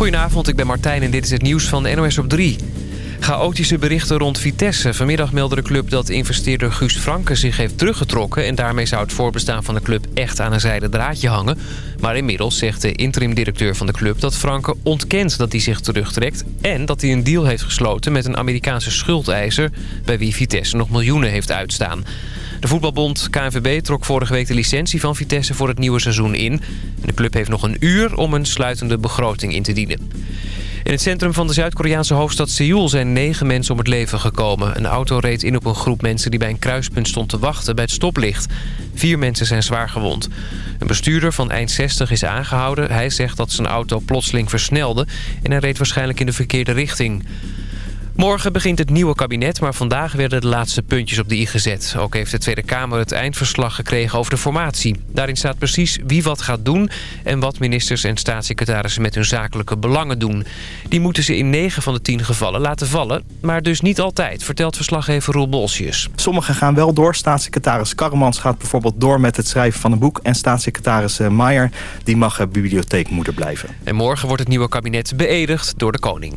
Goedenavond, ik ben Martijn en dit is het nieuws van NOS op 3. Chaotische berichten rond Vitesse. Vanmiddag meldde de club dat investeerder Guus Franke zich heeft teruggetrokken... en daarmee zou het voorbestaan van de club echt aan een zijden draadje hangen. Maar inmiddels zegt de interim-directeur van de club dat Franke ontkent dat hij zich terugtrekt... en dat hij een deal heeft gesloten met een Amerikaanse schuldeiser... bij wie Vitesse nog miljoenen heeft uitstaan. De voetbalbond KNVB trok vorige week de licentie van Vitesse voor het nieuwe seizoen in. De club heeft nog een uur om een sluitende begroting in te dienen. In het centrum van de Zuid-Koreaanse hoofdstad Seoul zijn negen mensen om het leven gekomen. Een auto reed in op een groep mensen die bij een kruispunt stond te wachten bij het stoplicht. Vier mensen zijn zwaar gewond. Een bestuurder van eind 60 is aangehouden. Hij zegt dat zijn auto plotseling versnelde en hij reed waarschijnlijk in de verkeerde richting. Morgen begint het nieuwe kabinet, maar vandaag werden de laatste puntjes op de i gezet. Ook heeft de Tweede Kamer het eindverslag gekregen over de formatie. Daarin staat precies wie wat gaat doen... en wat ministers en staatssecretarissen met hun zakelijke belangen doen. Die moeten ze in 9 van de 10 gevallen laten vallen. Maar dus niet altijd, vertelt verslaggever Roel Bolsjes. Sommigen gaan wel door. Staatssecretaris Karremans gaat bijvoorbeeld door met het schrijven van een boek... en staatssecretaris eh, Meijer die mag eh, bibliotheekmoeder blijven. En morgen wordt het nieuwe kabinet beëdigd door de koning.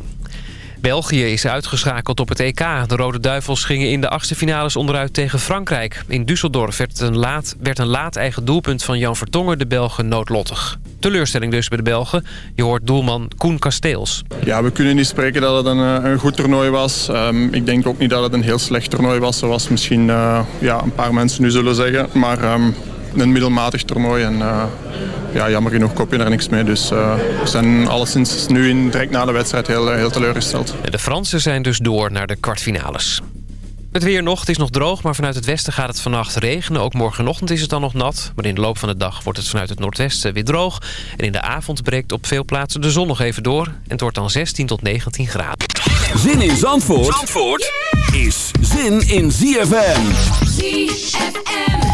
België is uitgeschakeld op het EK. De Rode Duivels gingen in de achtste finales onderuit tegen Frankrijk. In Düsseldorf werd een laat, werd een laat eigen doelpunt van Jan Vertongen de Belgen noodlottig. Teleurstelling dus bij de Belgen. Je hoort doelman Koen Kasteels. Ja, we kunnen niet spreken dat het een, eh, een goed toernooi was. Ehm, ik denk ook niet dat het een heel slecht toernooi was. Zoals misschien eh, ja, een paar mensen nu zullen zeggen. Maar ehm, een middelmatig toernooi. En uh, ja, jammer genoeg koop je er niks mee. Dus eh, we zijn alleszins nu in, direct na de wedstrijd heel, eh, heel teleurgesteld. De Fransen zijn dus door naar de kwartfinales. Het weer nog, het is nog droog, maar vanuit het westen gaat het vannacht regenen. Ook morgenochtend is het dan nog nat, maar in de loop van de dag wordt het vanuit het noordwesten weer droog. En in de avond breekt op veel plaatsen de zon nog even door en het wordt dan 16 tot 19 graden. Zin in Zandvoort, Zandvoort is zin in ZFM. ZFM.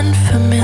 unfamiliar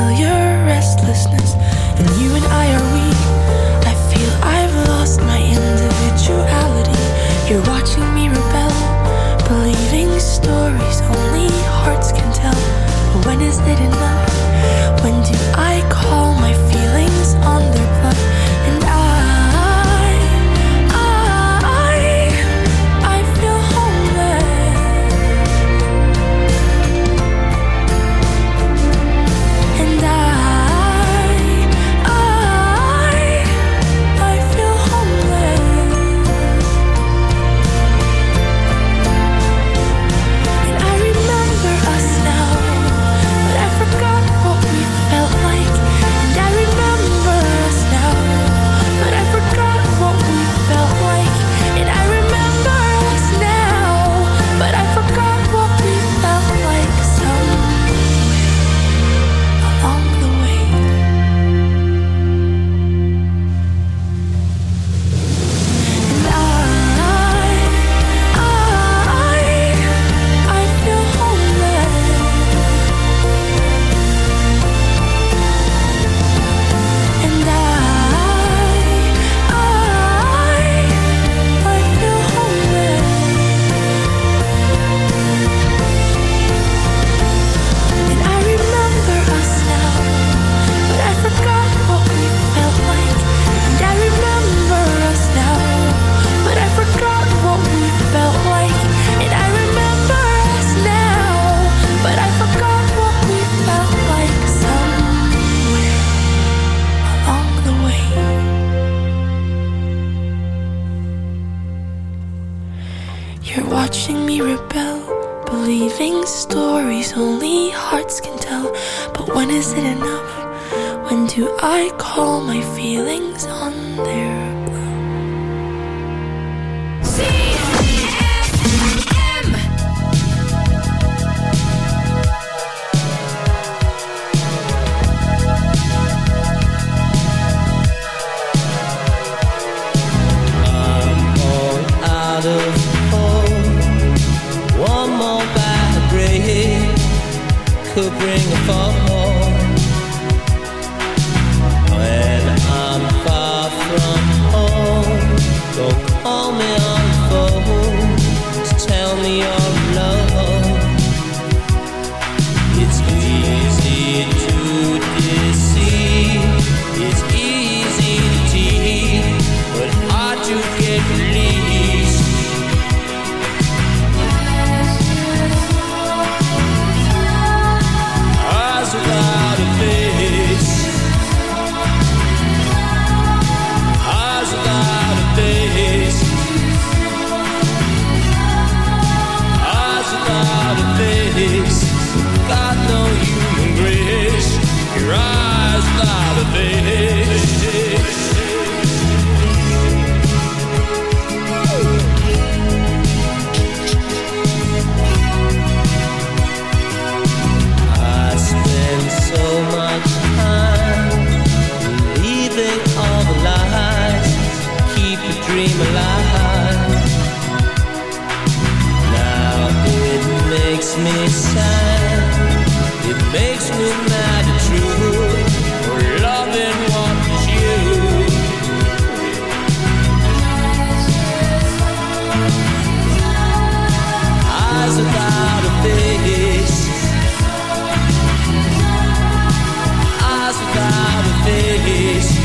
vez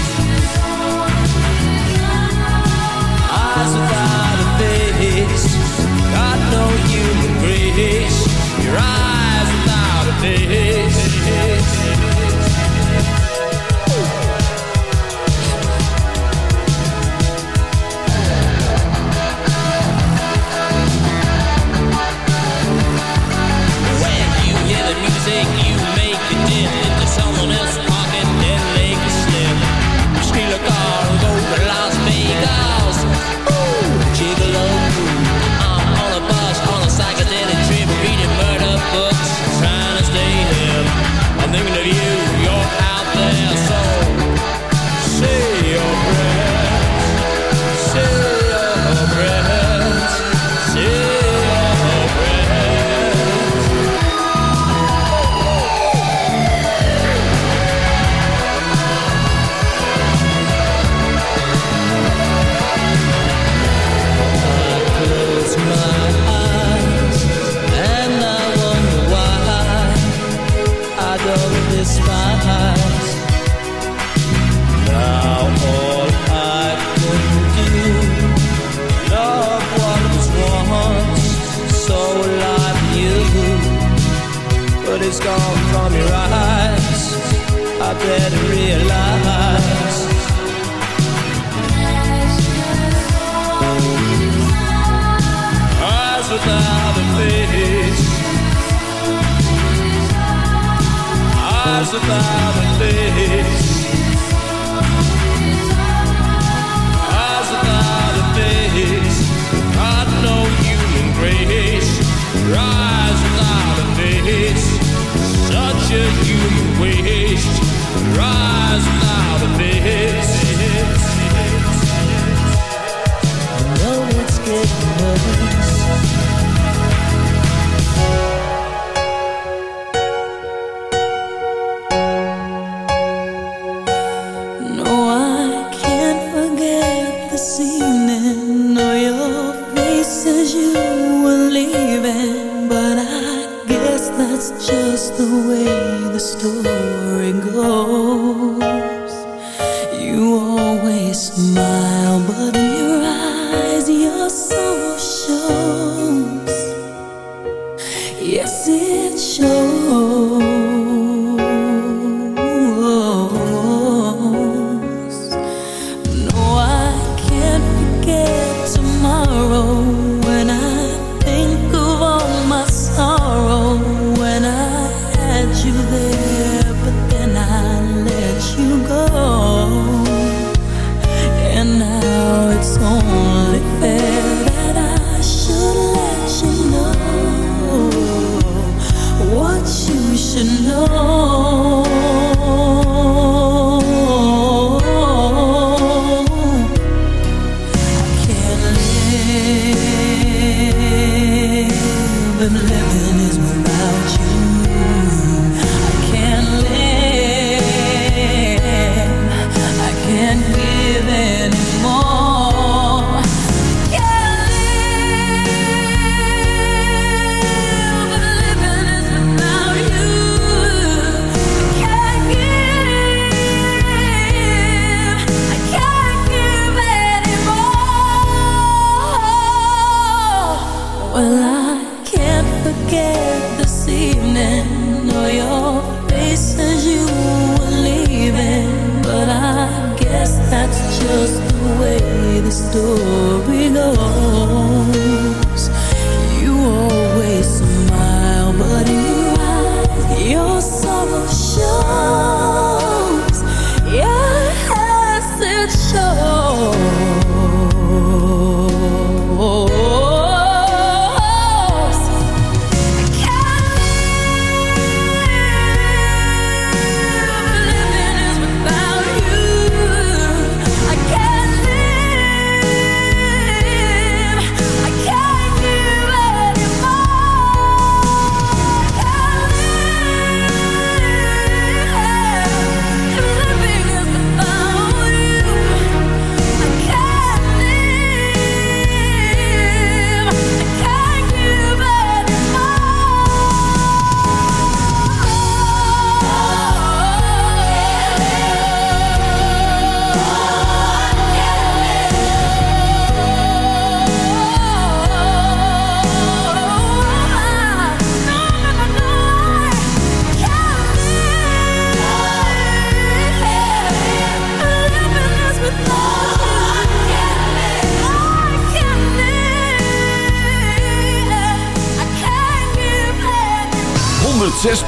rise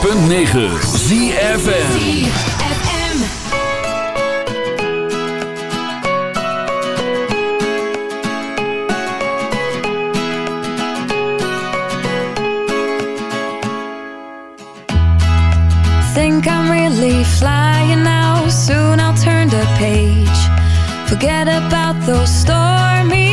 Think I'm really flying now Soon I'll turn the page Forget about those stormy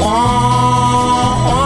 wah, oh, oh, oh.